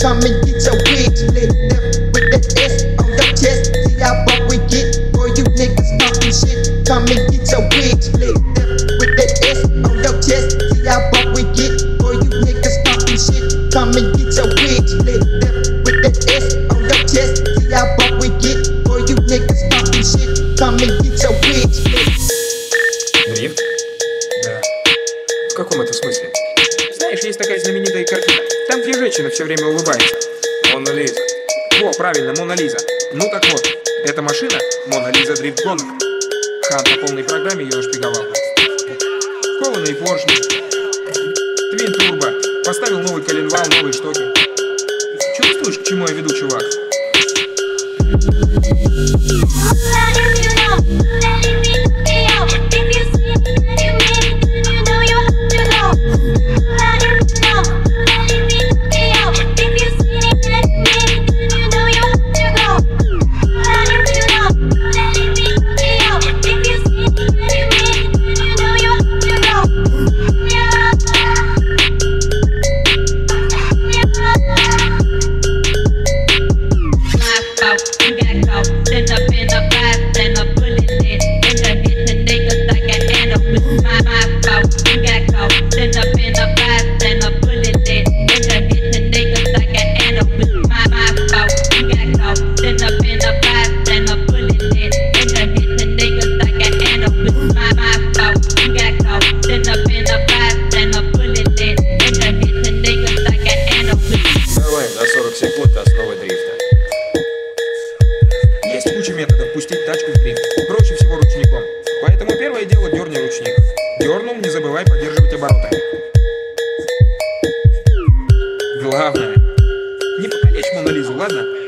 come and get your wig split. Left with the S on your chest. See how buck we get? Boy, you niggas talking shit. Come and get your wig split. Left with the S on your chest. See how buck we get? Boy, you niggas talking shit. Come and get your wig split. Left with the S on your chest. See how buck we get? Boy, you niggas talking shit. Come and get your wig split. Дрифт? Да. В каком это смысле? Знаешь, есть такая знаменитая картина. Там две женщины все время улыбаются. Мона Лиза. О, правильно, Мона Лиза. Ну так вот, эта машина Мона Лиза Дрифт гонок. Хан по полной программе ее нашпиговал. Кованые поршни. Твин турбо. Поставил новый коленвал, новые штоки. Чувствуешь, к чему я веду, чувак? Секунд основы дрифта. Есть куча методов пустить тачку в дрифт. Проще всего ручником. Поэтому первое дело дерни ручник. Дернул, не забывай поддерживать обороты. Главное, не покалечь Монализу, ладно?